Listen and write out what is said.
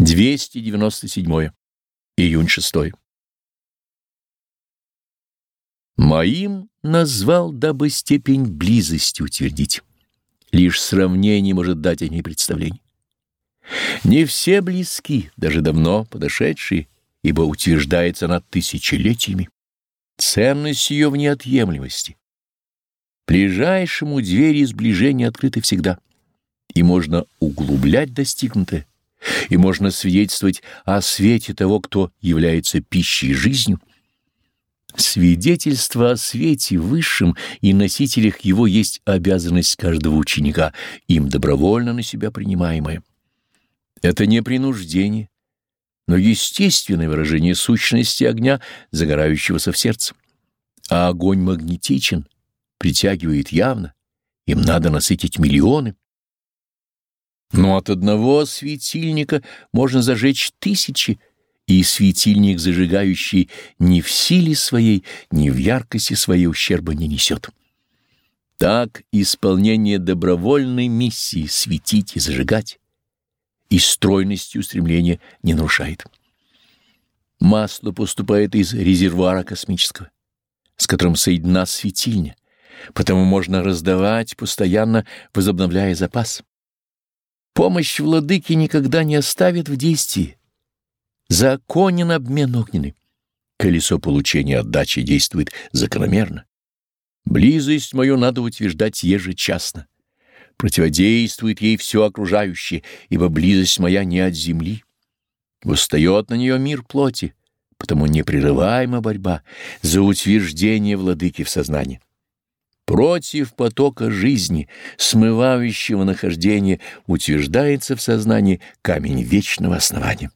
297. Июнь 6. Моим назвал, дабы степень близости утвердить. Лишь сравнение может дать о ней представление. Не все близки, даже давно подошедшие, ибо утверждается она тысячелетиями. Ценность ее в неотъемлемости. Ближайшему двери сближения открыты всегда, и можно углублять достигнутое и можно свидетельствовать о свете того, кто является пищей и жизнью. Свидетельство о свете высшем и носителях его есть обязанность каждого ученика, им добровольно на себя принимаемое. Это не принуждение, но естественное выражение сущности огня, загорающегося в сердце. А огонь магнетичен, притягивает явно, им надо насытить миллионы. Но от одного светильника можно зажечь тысячи, и светильник, зажигающий, ни в силе своей, ни в яркости своей ущерба не несет. Так исполнение добровольной миссии светить и зажигать и стройности устремления не нарушает. Масло поступает из резервуара космического, с которым соединена светильня, потому можно раздавать, постоянно возобновляя запас. Помощь владыки никогда не оставит в действии. Законен обмен огненный. Колесо получения отдачи действует закономерно. Близость мою надо утверждать ежечасно. Противодействует ей все окружающее, ибо близость моя не от земли. Восстает на нее мир плоти, потому непрерываема борьба за утверждение владыки в сознании. Против потока жизни, смывающего нахождение, утверждается в сознании камень вечного основания.